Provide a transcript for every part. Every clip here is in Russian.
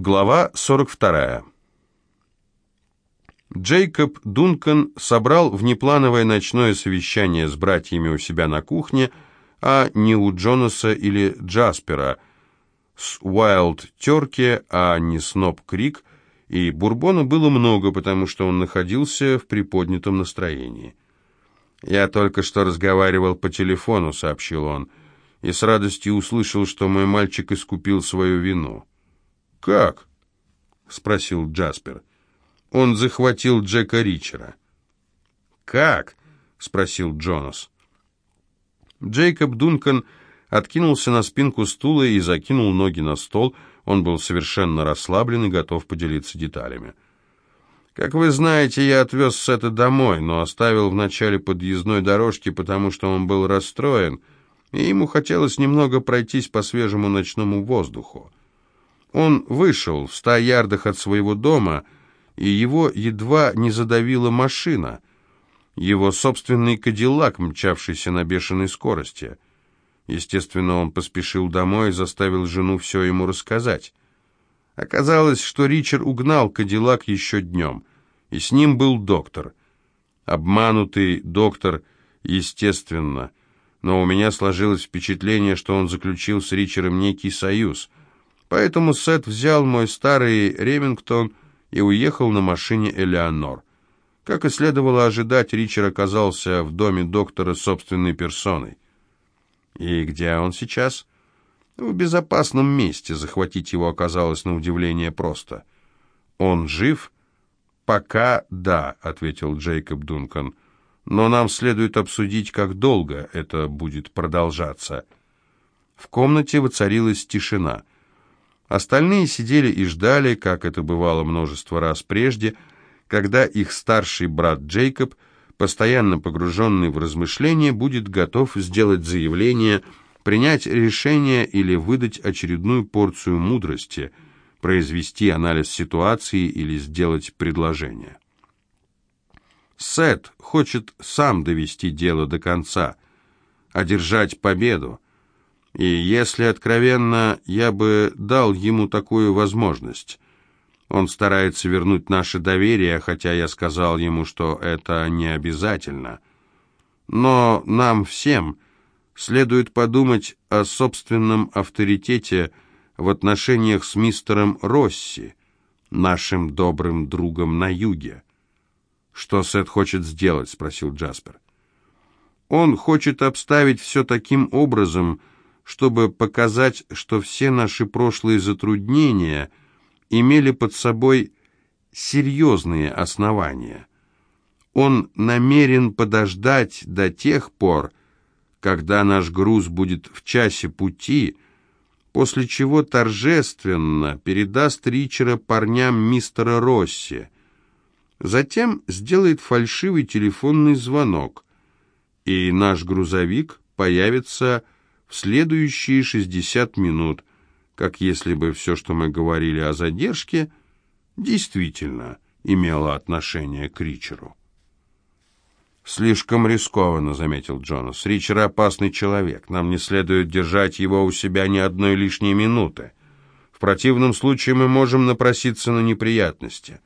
Глава 42. Джейкоб Дункан собрал внеплановое ночное совещание с братьями у себя на кухне, а не у Джонаса или Джаспера, с Уайлд Терки, а не Сноб Крик, и бурбона было много, потому что он находился в приподнятом настроении. «Я только что разговаривал по телефону», — сообщил он, — «и с радостью услышал, что мой мальчик искупил свою вину». «Как?» — спросил Джаспер. «Он захватил Джека Ричера». «Как?» — спросил Джонас. Джейкоб Дункан откинулся на спинку стула и закинул ноги на стол. Он был совершенно расслаблен и готов поделиться деталями. «Как вы знаете, я отвез Сета домой, но оставил в начале подъездной дорожки, потому что он был расстроен, и ему хотелось немного пройтись по свежему ночному воздуху. Он вышел в ста ярдах от своего дома, и его едва не задавила машина, его собственный кадиллак, мчавшийся на бешеной скорости. Естественно, он поспешил домой и заставил жену все ему рассказать. Оказалось, что Ричард угнал кадиллак еще днем, и с ним был доктор. Обманутый доктор, естественно, но у меня сложилось впечатление, что он заключил с Ричером некий союз — Поэтому Сет взял мой старый Ремингтон и уехал на машине Элеонор. Как и следовало ожидать, Ричард оказался в доме доктора собственной персоной. И где он сейчас? В безопасном месте. Захватить его оказалось на удивление просто. Он жив? Пока да, ответил Джейкоб Дункан. Но нам следует обсудить, как долго это будет продолжаться. В комнате воцарилась тишина — Остальные сидели и ждали, как это бывало множество раз прежде, когда их старший брат Джейкоб, постоянно погруженный в размышления, будет готов сделать заявление, принять решение или выдать очередную порцию мудрости, произвести анализ ситуации или сделать предложение. Сет хочет сам довести дело до конца, одержать победу, и, если откровенно, я бы дал ему такую возможность. Он старается вернуть наше доверие, хотя я сказал ему, что это не обязательно. Но нам всем следует подумать о собственном авторитете в отношениях с мистером Росси, нашим добрым другом на юге. «Что Сет хочет сделать?» — спросил Джаспер. «Он хочет обставить все таким образом, чтобы показать, что все наши прошлые затруднения имели под собой серьезные основания. Он намерен подождать до тех пор, когда наш груз будет в часе пути, после чего торжественно передаст Ричера парням мистера Росси. Затем сделает фальшивый телефонный звонок, и наш грузовик появится в следующие 60 минут, как если бы все, что мы говорили о задержке, действительно имело отношение к Ричеру. «Слишком рискованно», — заметил Джонас. «Ричер опасный человек. Нам не следует держать его у себя ни одной лишней минуты. В противном случае мы можем напроситься на неприятности».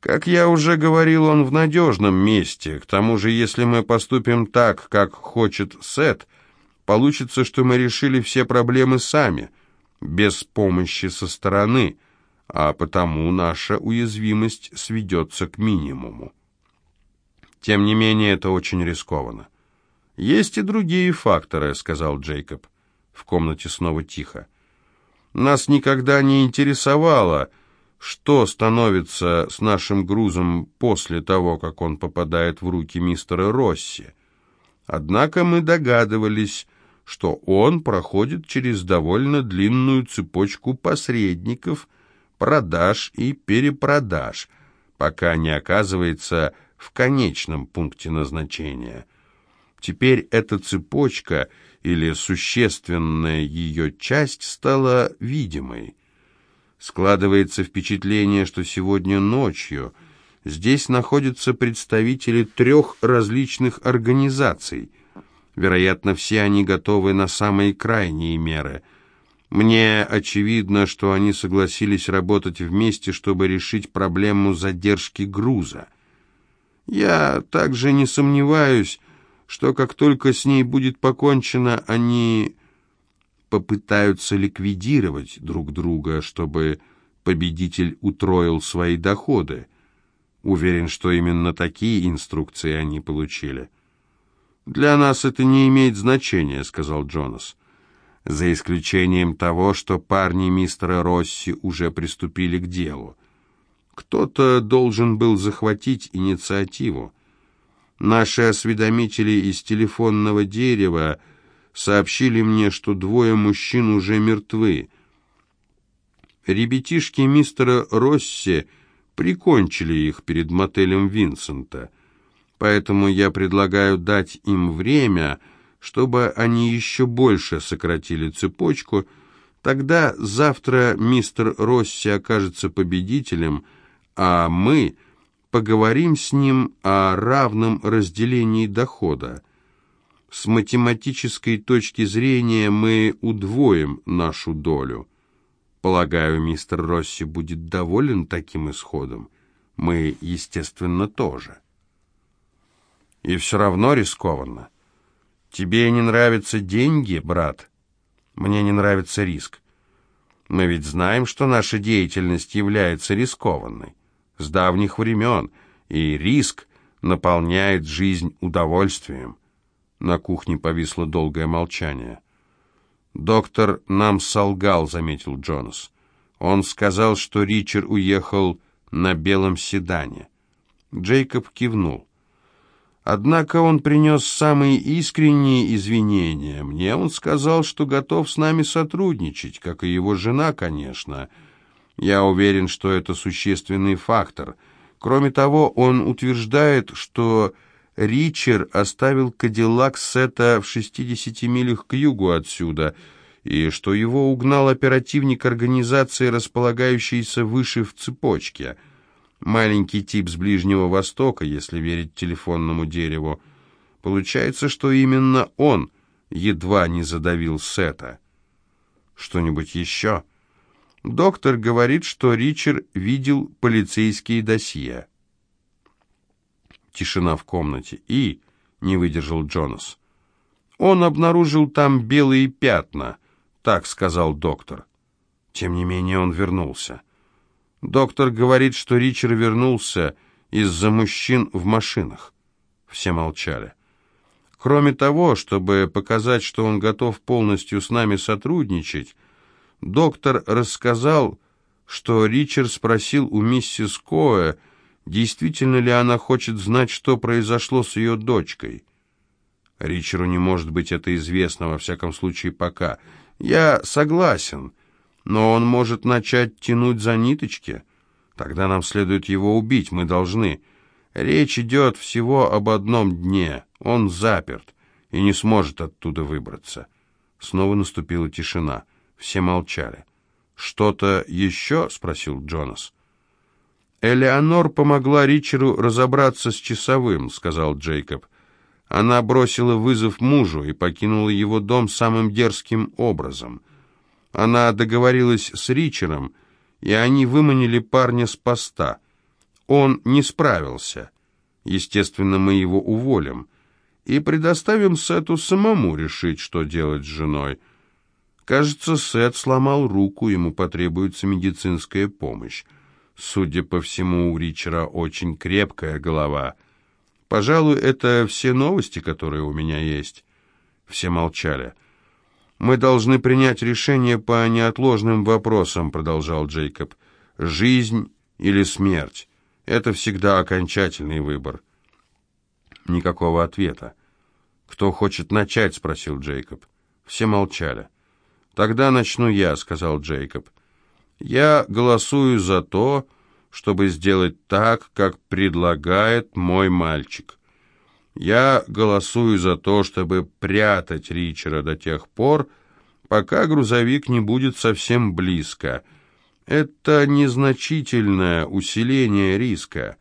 Как я уже говорил, он в надежном месте. К тому же, если мы поступим так, как хочет Сет, получится, что мы решили все проблемы сами, без помощи со стороны, а потому наша уязвимость сведется к минимуму. Тем не менее, это очень рискованно. «Есть и другие факторы», — сказал Джейкоб. В комнате снова тихо. «Нас никогда не интересовало...» что становится с нашим грузом после того, как он попадает в руки мистера Росси. Однако мы догадывались, что он проходит через довольно длинную цепочку посредников, продаж и перепродаж, пока не оказывается в конечном пункте назначения. Теперь эта цепочка или существенная ее часть стала видимой. Складывается впечатление, что сегодня ночью здесь находятся представители трех различных организаций. Вероятно, все они готовы на самые крайние меры. Мне очевидно, что они согласились работать вместе, чтобы решить проблему задержки груза. Я также не сомневаюсь, что как только с ней будет покончено, они попытаются ликвидировать друг друга, чтобы победитель утроил свои доходы. Уверен, что именно такие инструкции они получили. «Для нас это не имеет значения», — сказал Джонас за исключением того, что парни мистера Росси уже приступили к делу. Кто-то должен был захватить инициативу. Наши осведомители из телефонного дерева сообщили мне, что двое мужчин уже мертвы. Ребятишки мистера Росси прикончили их перед мотелем Винсента, поэтому я предлагаю дать им время — чтобы они еще больше сократили цепочку, тогда завтра мистер Росси окажется победителем, а мы поговорим с ним о равном разделении дохода. С математической точки зрения мы удвоим нашу долю. Полагаю, мистер Росси будет доволен таким исходом. Мы, естественно, тоже. И все равно рискованно. Тебе не нравятся деньги, брат? Мне не нравится риск. Мы ведь знаем, что наша деятельность является рискованной. С давних времен. И риск наполняет жизнь удовольствием. На кухне повисло долгое молчание. «Доктор нам солгал», — заметил Джонас. «Он сказал, что Ричард уехал на белом седане». Джейкоб кивнул. Однако он принес самые искренние извинения. Мне он сказал, что готов с нами сотрудничать, как и его жена, конечно. Я уверен, что это существенный фактор. Кроме того, он утверждает, что Ричард оставил Кадиллак Сета в 60 милях к югу отсюда, и что его угнал оперативник организации, располагающейся выше в цепочке – Маленький тип с Ближнего Востока, если верить телефонному дереву. Получается, что именно он едва не задавил Сета. Что-нибудь еще? Доктор говорит, что Ричард видел полицейские досье. Тишина в комнате. И, не выдержал Джонас, он обнаружил там белые пятна, так сказал доктор. Тем не менее он вернулся. Доктор говорит, что Ричард вернулся из-за мужчин в машинах. Все молчали. Кроме того, чтобы показать, что он готов полностью с нами сотрудничать, доктор рассказал, что Ричард спросил у миссис Коэ, действительно ли она хочет знать, что произошло с ее дочкой. Ричарду не может быть это известно, во всяком случае, пока. Я согласен но он может начать тянуть за ниточки. Тогда нам следует его убить, мы должны. Речь идет всего об одном дне. Он заперт и не сможет оттуда выбраться. Снова наступила тишина. Все молчали. «Что-то еще?» — спросил Джонас. «Элеонор помогла Ричеру разобраться с часовым», — сказал Джейкоб. «Она бросила вызов мужу и покинула его дом самым дерзким образом. Она договорилась с Ричером, и они выманили парня с поста. Он не справился. Естественно, мы его уволим. И предоставим Сету самому решить, что делать с женой. Кажется, Сет сломал руку, ему потребуется медицинская помощь. Судя по всему, у Ричера очень крепкая голова. Пожалуй, это все новости, которые у меня есть. Все молчали. «Мы должны принять решение по неотложным вопросам», — продолжал Джейкоб. «Жизнь или смерть? Это всегда окончательный выбор». Никакого ответа. «Кто хочет начать?» — спросил Джейкоб. Все молчали. «Тогда начну я», — сказал Джейкоб. «Я голосую за то, чтобы сделать так, как предлагает мой мальчик. Я голосую за то, чтобы прятать Ричера до тех пор, пока грузовик не будет совсем близко. Это незначительное усиление риска.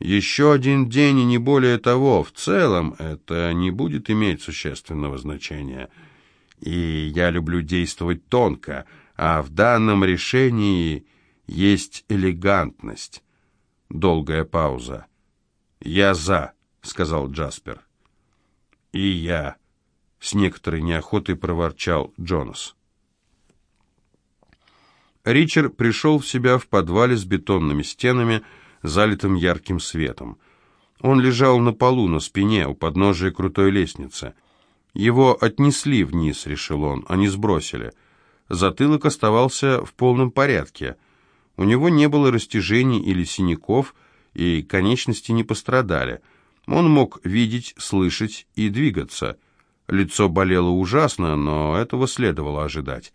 Еще один день и не более того. В целом это не будет иметь существенного значения. и я люблю действовать тонко, а в данном решении есть элегантность. Долгая пауза. «Я за», — сказал Джаспер. «И я», — с некоторой неохотой проворчал Джонас. Ричард пришел в себя в подвале с бетонными стенами, залитым ярким светом. Он лежал на полу, на спине, у подножия крутой лестницы. Его отнесли вниз, решил он, а сбросили. Затылок оставался в полном порядке. У него не было растяжений или синяков, и конечности не пострадали. Он мог видеть, слышать и двигаться. Лицо болело ужасно, но этого следовало ожидать.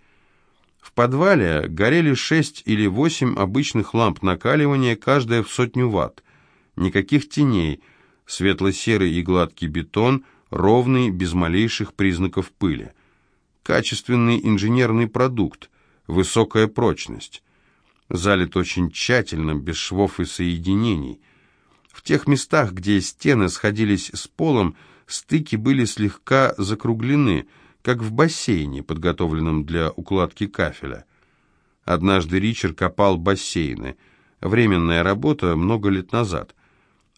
В подвале горели шесть или восемь обычных ламп накаливания, каждая в сотню ватт. Никаких теней, светло-серый и гладкий бетон, ровный, без малейших признаков пыли. Качественный инженерный продукт, высокая прочность. Залит очень тщательно, без швов и соединений. В тех местах, где стены сходились с полом, стыки были слегка закруглены, как в бассейне, подготовленном для укладки кафеля. Однажды Ричард копал бассейны. Временная работа много лет назад.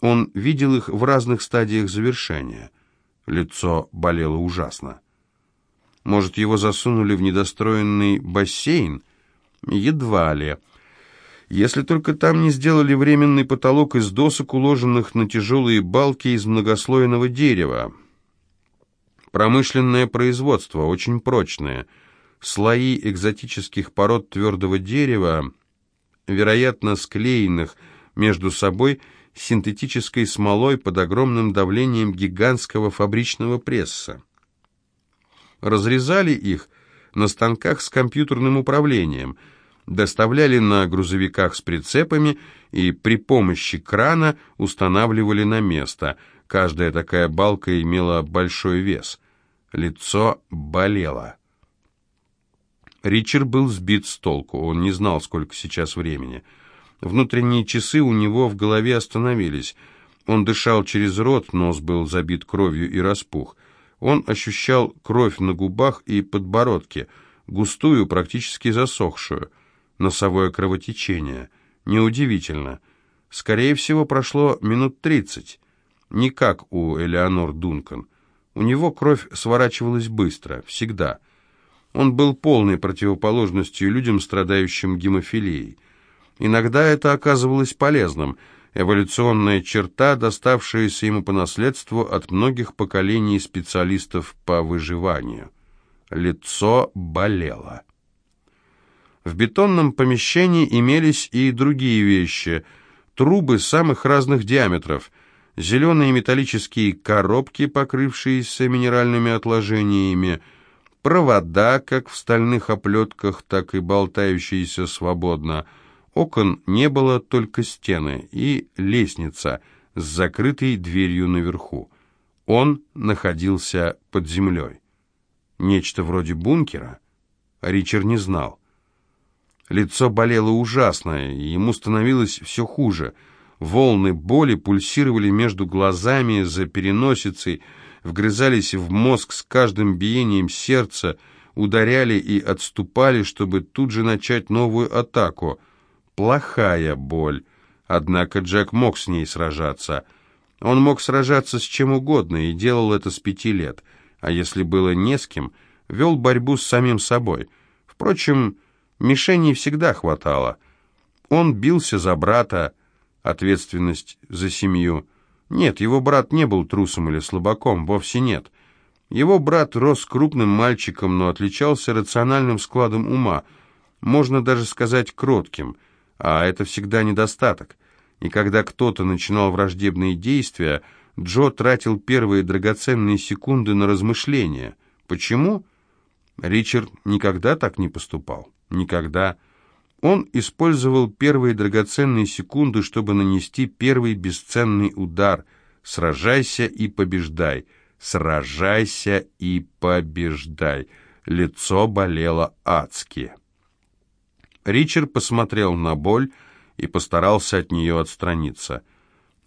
Он видел их в разных стадиях завершения. Лицо болело ужасно. Может, его засунули в недостроенный бассейн? Едва ли. Если только там не сделали временный потолок из досок, уложенных на тяжелые балки из многослойного дерева. Промышленное производство, очень прочное. Слои экзотических пород твердого дерева, вероятно, склеенных между собой синтетической смолой под огромным давлением гигантского фабричного пресса. Разрезали их на станках с компьютерным управлением, доставляли на грузовиках с прицепами и при помощи крана устанавливали на место – Каждая такая балка имела большой вес. Лицо болело. Ричард был сбит с толку, он не знал, сколько сейчас времени. Внутренние часы у него в голове остановились. Он дышал через рот, нос был забит кровью и распух. Он ощущал кровь на губах и подбородке, густую, практически засохшую. Носовое кровотечение. Неудивительно. Скорее всего, прошло минут тридцать не как у Элеонор Дункан. У него кровь сворачивалась быстро, всегда. Он был полной противоположностью людям, страдающим гемофилией. Иногда это оказывалось полезным, эволюционная черта, доставшаяся ему по наследству от многих поколений специалистов по выживанию. Лицо болело. В бетонном помещении имелись и другие вещи, трубы самых разных диаметров – зеленые металлические коробки, покрывшиеся минеральными отложениями, провода, как в стальных оплетках, так и болтающиеся свободно. Окон не было, только стены и лестница с закрытой дверью наверху. Он находился под землей. Нечто вроде бункера? Ричард не знал. Лицо болело ужасно, и ему становилось все хуже — Волны боли пульсировали между глазами, за переносицей, вгрызались в мозг с каждым биением сердца, ударяли и отступали, чтобы тут же начать новую атаку. Плохая боль. Однако Джек мог с ней сражаться. Он мог сражаться с чем угодно и делал это с пяти лет. А если было не с кем, вел борьбу с самим собой. Впрочем, мишеней всегда хватало. Он бился за брата, ответственность за семью. Нет, его брат не был трусом или слабаком, вовсе нет. Его брат рос крупным мальчиком, но отличался рациональным складом ума, можно даже сказать кротким, а это всегда недостаток. И когда кто-то начинал враждебные действия, Джо тратил первые драгоценные секунды на размышления. Почему? Ричард никогда так не поступал. Никогда. Он использовал первые драгоценные секунды, чтобы нанести первый бесценный удар. «Сражайся и побеждай! Сражайся и побеждай!» Лицо болело адски. Ричард посмотрел на боль и постарался от нее отстраниться.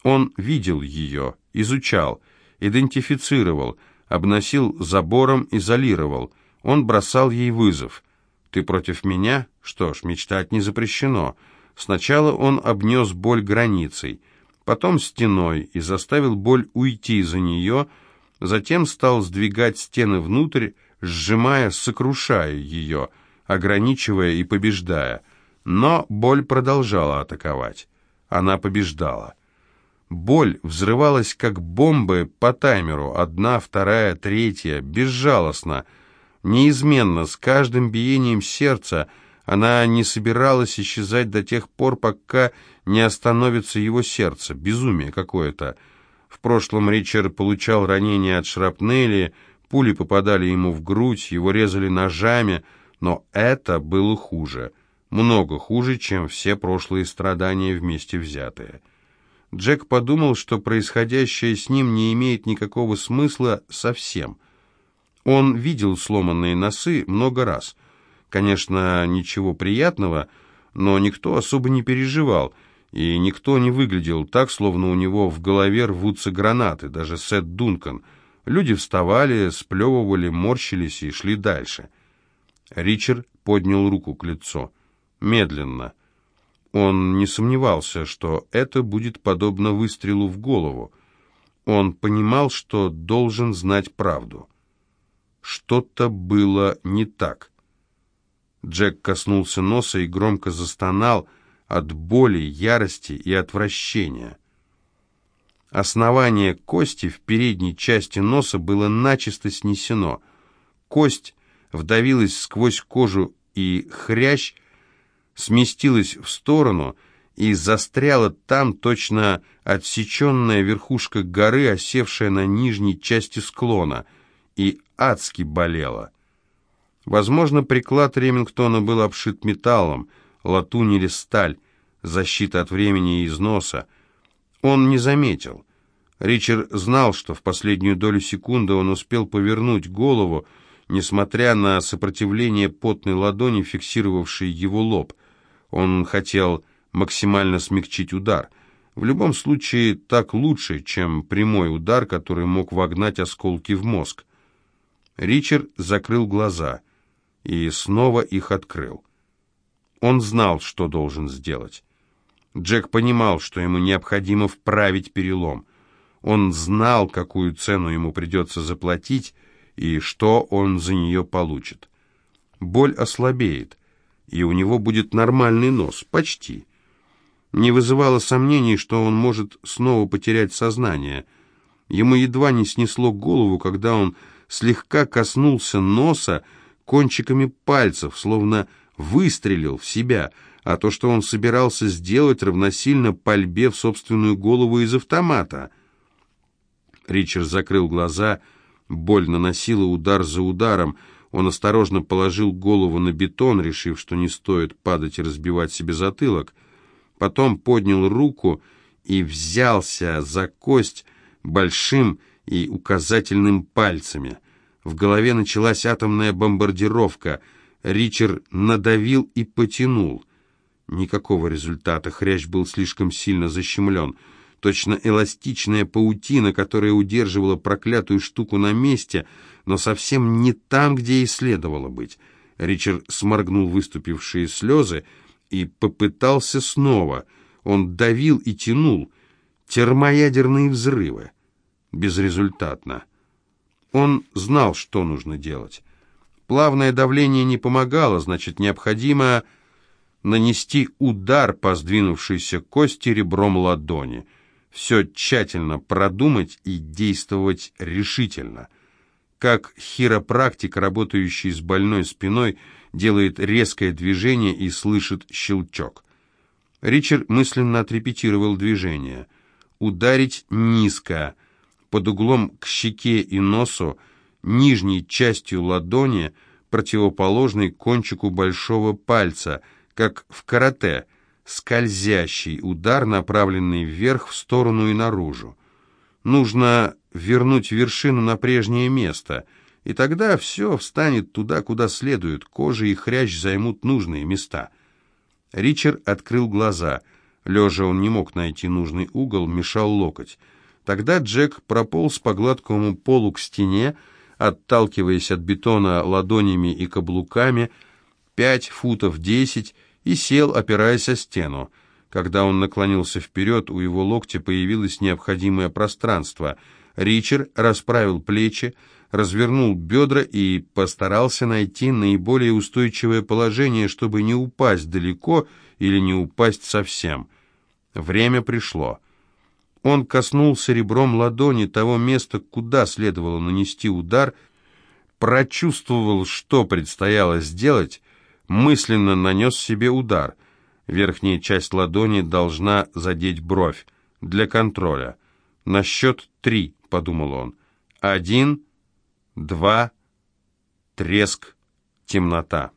Он видел ее, изучал, идентифицировал, обносил забором, изолировал. Он бросал ей вызов. «Ты против меня? Что ж, мечтать не запрещено». Сначала он обнес боль границей, потом стеной и заставил боль уйти за нее, затем стал сдвигать стены внутрь, сжимая, сокрушая ее, ограничивая и побеждая. Но боль продолжала атаковать. Она побеждала. Боль взрывалась, как бомбы по таймеру, одна, вторая, третья, безжалостно, неизменно, с каждым биением сердца. Она не собиралась исчезать до тех пор, пока не остановится его сердце. Безумие какое-то. В прошлом Ричард получал ранения от шрапнели, пули попадали ему в грудь, его резали ножами, но это было хуже. Много хуже, чем все прошлые страдания вместе взятые. Джек подумал, что происходящее с ним не имеет никакого смысла совсем. Он видел сломанные носы много раз. Конечно, ничего приятного, но никто особо не переживал, и никто не выглядел так, словно у него в голове рвутся гранаты, даже Сет Дункан. Люди вставали, сплевывали, морщились и шли дальше. Ричард поднял руку к лицу. Медленно. Он не сомневался, что это будет подобно выстрелу в голову. Он понимал, что должен знать правду. Что-то было не так. Джек коснулся носа и громко застонал от боли, ярости и отвращения. Основание кости в передней части носа было начисто снесено. Кость вдавилась сквозь кожу, и хрящ сместилась в сторону и застряла там точно отсеченная верхушка горы, осевшая на нижней части склона, и адски болела. Возможно, приклад Ремингтона был обшит металлом, латунь или сталь, защита от времени и износа. Он не заметил. Ричард знал, что в последнюю долю секунды он успел повернуть голову, несмотря на сопротивление потной ладони, фиксировавшей его лоб. Он хотел максимально смягчить удар. В любом случае, так лучше, чем прямой удар, который мог вогнать осколки в мозг. Ричард закрыл глаза и снова их открыл. Он знал, что должен сделать. Джек понимал, что ему необходимо вправить перелом. Он знал, какую цену ему придется заплатить и что он за нее получит. Боль ослабеет и у него будет нормальный нос, почти. Не вызывало сомнений, что он может снова потерять сознание. Ему едва не снесло голову, когда он слегка коснулся носа кончиками пальцев, словно выстрелил в себя, а то, что он собирался сделать, равносильно пальбе в собственную голову из автомата. Ричард закрыл глаза, боль наносила удар за ударом, он осторожно положил голову на бетон, решив, что не стоит падать и разбивать себе затылок. Потом поднял руку и взялся за кость большим и указательным пальцами. В голове началась атомная бомбардировка. Ричард надавил и потянул. Никакого результата, хрящ был слишком сильно защемлен. Точно эластичная паутина, которая удерживала проклятую штуку на месте — но совсем не там, где и следовало быть. Ричард сморгнул выступившие слезы и попытался снова. Он давил и тянул. Термоядерные взрывы. Безрезультатно. Он знал, что нужно делать. Плавное давление не помогало, значит, необходимо нанести удар по сдвинувшейся кости ребром ладони. Все тщательно продумать и действовать решительно – как хиропрактик, работающий с больной спиной, делает резкое движение и слышит щелчок. Ричард мысленно отрепетировал движение. Ударить низко, под углом к щеке и носу, нижней частью ладони, противоположной кончику большого пальца, как в карате, скользящий удар, направленный вверх, в сторону и наружу. Нужно вернуть вершину на прежнее место, и тогда все встанет туда, куда следует, кожа и хрящ займут нужные места. Ричард открыл глаза. Лежа он не мог найти нужный угол, мешал локоть. Тогда Джек прополз по гладкому полу к стене, отталкиваясь от бетона ладонями и каблуками, пять футов десять, и сел, опираясь о стену. Когда он наклонился вперед, у его локтя появилось необходимое пространство. Ричард расправил плечи, развернул бедра и постарался найти наиболее устойчивое положение, чтобы не упасть далеко или не упасть совсем. Время пришло. Он коснулся ребром ладони того места, куда следовало нанести удар, прочувствовал, что предстояло сделать, мысленно нанес себе удар. Верхняя часть ладони должна задеть бровь. Для контроля. На счет три, подумал он. Один, два, треск, темнота.